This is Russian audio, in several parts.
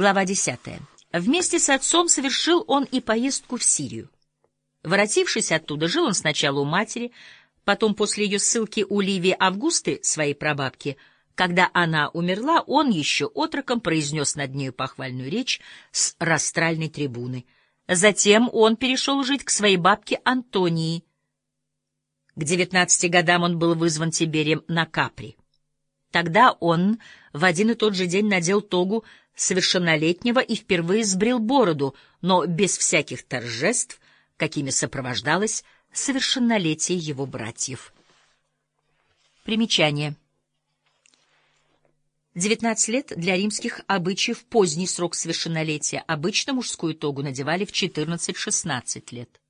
Глава 10. Вместе с отцом совершил он и поездку в Сирию. Воротившись оттуда, жил он сначала у матери, потом после ее ссылки у Ливии Августы, своей прабабки. Когда она умерла, он еще отроком произнес над нею похвальную речь с растральной трибуны. Затем он перешел жить к своей бабке Антонии. К девятнадцати годам он был вызван Тиберием на Капри. Тогда он в один и тот же день надел тогу совершеннолетнего и впервые сбрил бороду, но без всяких торжеств, какими сопровождалось совершеннолетие его братьев. Примечание. 19 лет для римских обычаев поздний срок совершеннолетия. Обычно мужскую тогу надевали в 14-16 лет.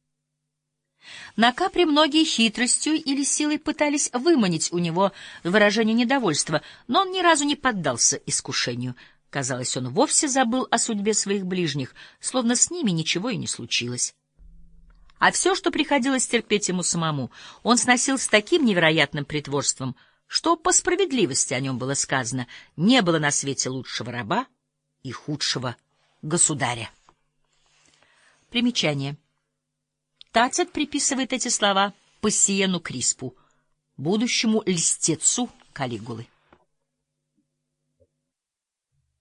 На капре многие хитростью или силой пытались выманить у него выражение недовольства, но он ни разу не поддался искушению. Казалось, он вовсе забыл о судьбе своих ближних, словно с ними ничего и не случилось. А все, что приходилось терпеть ему самому, он сносил с таким невероятным притворством, что по справедливости о нем было сказано, не было на свете лучшего раба и худшего государя. Примечание. Тацит приписывает эти слова Пассиену Криспу, будущему льстецу Калигулы.